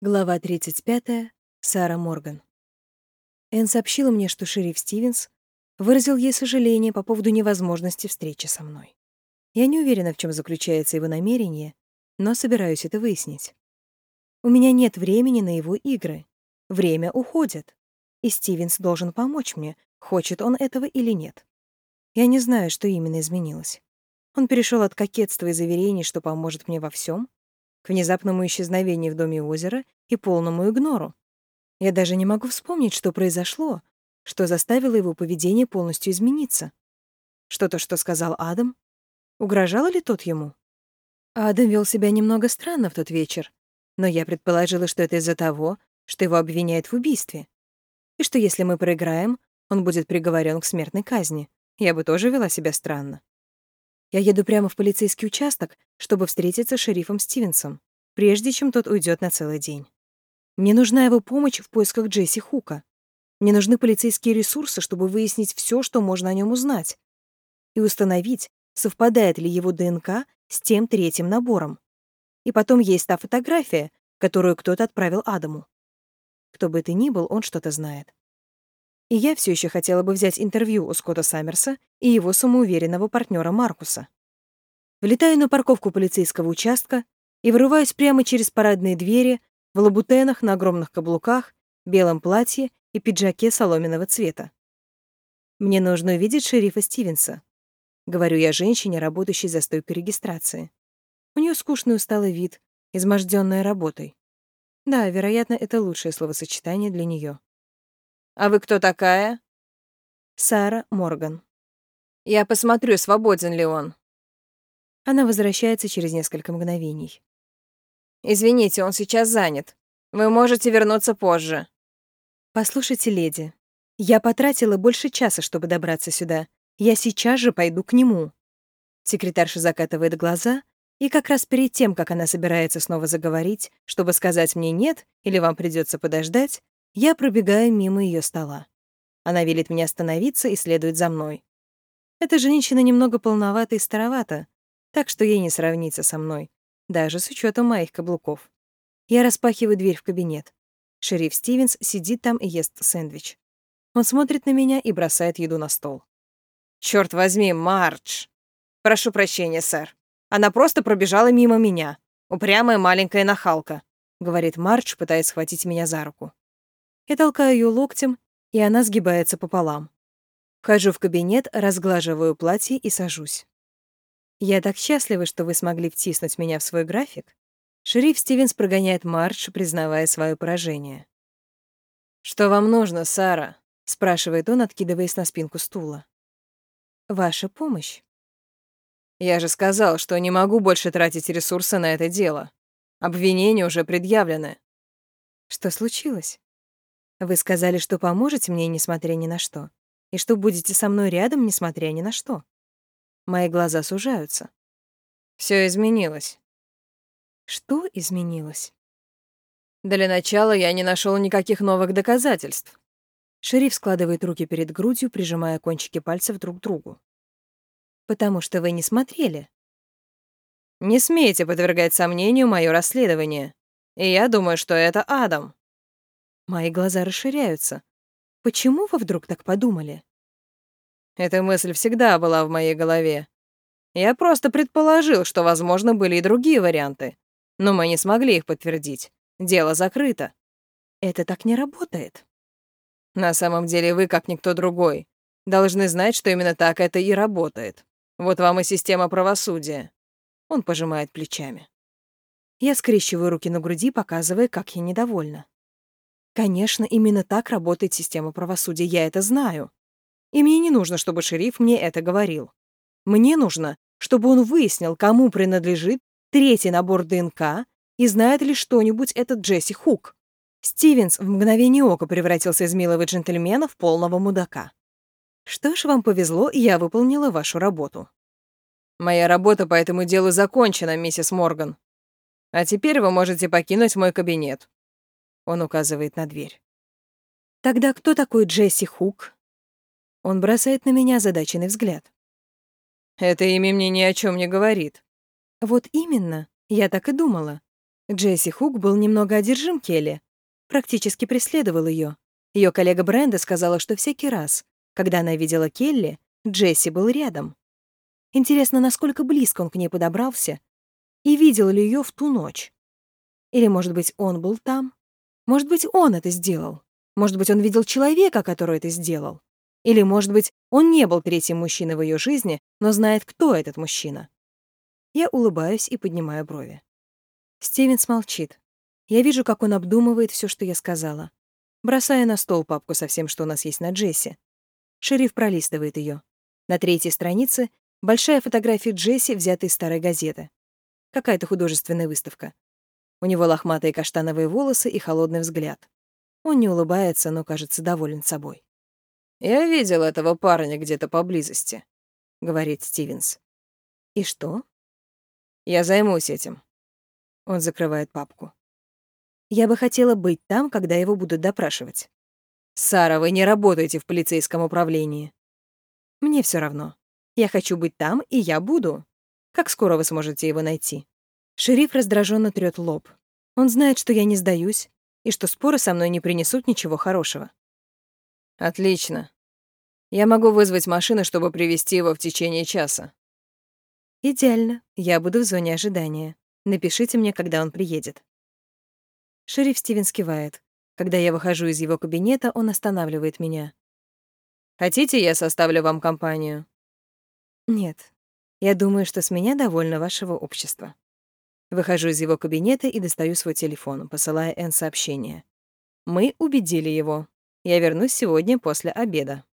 Глава 35. Сара Морган. Энн сообщила мне, что шериф Стивенс выразил ей сожаление по поводу невозможности встречи со мной. Я не уверена, в чем заключается его намерение, но собираюсь это выяснить. У меня нет времени на его игры. Время уходит. И Стивенс должен помочь мне, хочет он этого или нет. Я не знаю, что именно изменилось. Он перешел от кокетства и заверений, что поможет мне во всем, внезапному исчезновению в доме озера и полному игнору. Я даже не могу вспомнить, что произошло, что заставило его поведение полностью измениться. Что-то, что сказал Адам? Угрожало ли тот ему? Адам вел себя немного странно в тот вечер, но я предположила, что это из-за того, что его обвиняют в убийстве. И что если мы проиграем, он будет приговорен к смертной казни. Я бы тоже вела себя странно. Я еду прямо в полицейский участок, чтобы встретиться с шерифом Стивенсом, прежде чем тот уйдет на целый день. Мне нужна его помощь в поисках Джесси Хука. Мне нужны полицейские ресурсы, чтобы выяснить все, что можно о нем узнать, и установить, совпадает ли его ДНК с тем третьим набором. И потом есть та фотография, которую кто-то отправил Адаму. Кто бы ты ни был, он что-то знает. И я все еще хотела бы взять интервью у Скотта Саммерса и его самоуверенного партнера Маркуса. Влетаю на парковку полицейского участка и вырываюсь прямо через парадные двери в лабутенах на огромных каблуках, белом платье и пиджаке соломенного цвета. «Мне нужно увидеть шерифа Стивенса», — говорю я женщине, работающей за стойкой регистрации. У нее скучный усталый вид, изможденная работой. Да, вероятно, это лучшее словосочетание для нее. «А вы кто такая?» Сара Морган. «Я посмотрю, свободен ли он». Она возвращается через несколько мгновений. «Извините, он сейчас занят. Вы можете вернуться позже». «Послушайте, леди, я потратила больше часа, чтобы добраться сюда. Я сейчас же пойду к нему». Секретарша закатывает глаза, и как раз перед тем, как она собирается снова заговорить, чтобы сказать мне «нет» или «вам придется подождать», я пробегаю мимо ее стола. Она велит мне остановиться и следует за мной. Эта женщина немного полновата и старовата, так что ей не сравнится со мной, даже с учетом моих каблуков. Я распахиваю дверь в кабинет. Шериф Стивенс сидит там и ест сэндвич. Он смотрит на меня и бросает еду на стол. Черт возьми, Мардж! Прошу прощения, сэр. Она просто пробежала мимо меня. Упрямая маленькая нахалка», — говорит Мардж, пытаясь схватить меня за руку. Я толкаю ее локтем, и она сгибается пополам. Вхожу в кабинет, разглаживаю платье и сажусь. Я так счастлива, что вы смогли втиснуть меня в свой график. Шериф Стивенс прогоняет марш, признавая свое поражение. «Что вам нужно, Сара?» — спрашивает он, откидываясь на спинку стула. «Ваша помощь». «Я же сказал, что не могу больше тратить ресурсы на это дело. Обвинения уже предъявлены». «Что случилось?» Вы сказали, что поможете мне, несмотря ни на что, и что будете со мной рядом, несмотря ни на что. Мои глаза сужаются. Все изменилось. Что изменилось? Для начала я не нашел никаких новых доказательств. Шериф складывает руки перед грудью, прижимая кончики пальцев друг к другу. Потому что вы не смотрели. Не смейте подвергать сомнению мое расследование. И я думаю, что это Адам. Мои глаза расширяются. Почему вы вдруг так подумали? Эта мысль всегда была в моей голове. Я просто предположил, что, возможно, были и другие варианты. Но мы не смогли их подтвердить. Дело закрыто. Это так не работает. На самом деле вы, как никто другой, должны знать, что именно так это и работает. Вот вам и система правосудия. Он пожимает плечами. Я скрещиваю руки на груди, показывая, как я недовольна. Конечно, именно так работает система правосудия, я это знаю. И мне не нужно, чтобы шериф мне это говорил. Мне нужно, чтобы он выяснил, кому принадлежит третий набор ДНК и знает ли что-нибудь этот Джесси Хук. Стивенс в мгновение ока превратился из милого джентльмена в полного мудака. Что ж, вам повезло, я выполнила вашу работу. Моя работа по этому делу закончена, миссис Морган. А теперь вы можете покинуть мой кабинет. Он указывает на дверь. Тогда кто такой Джесси Хук? Он бросает на меня задаченный взгляд. Это имя мне ни о чем не говорит. Вот именно, я так и думала. Джесси Хук был немного одержим Келли, практически преследовал ее. Ее коллега Бренда сказала, что всякий раз, когда она видела Келли, Джесси был рядом. Интересно, насколько близко он к ней подобрался и видел ли ее в ту ночь. Или, может быть, он был там? Может быть, он это сделал? Может быть, он видел человека, который это сделал? Или, может быть, он не был третьим мужчиной в ее жизни, но знает, кто этот мужчина? Я улыбаюсь и поднимаю брови. Стивенс молчит. Я вижу, как он обдумывает все, что я сказала. Бросая на стол папку со всем, что у нас есть на Джесси. Шериф пролистывает ее. На третьей странице большая фотография Джесси, взятая из старой газеты. Какая-то художественная выставка. У него лохматые каштановые волосы и холодный взгляд. Он не улыбается, но кажется доволен собой. «Я видел этого парня где-то поблизости», — говорит Стивенс. «И что?» «Я займусь этим». Он закрывает папку. «Я бы хотела быть там, когда его будут допрашивать». «Сара, вы не работаете в полицейском управлении». «Мне все равно. Я хочу быть там, и я буду. Как скоро вы сможете его найти?» Шериф раздраженно трёт лоб. Он знает, что я не сдаюсь, и что споры со мной не принесут ничего хорошего. «Отлично. Я могу вызвать машину, чтобы привести его в течение часа». «Идеально. Я буду в зоне ожидания. Напишите мне, когда он приедет». Шериф Стивенс кивает. Когда я выхожу из его кабинета, он останавливает меня. «Хотите, я составлю вам компанию?» «Нет. Я думаю, что с меня довольно вашего общества». Выхожу из его кабинета и достаю свой телефон, посылая Энн сообщение. «Мы убедили его. Я вернусь сегодня после обеда».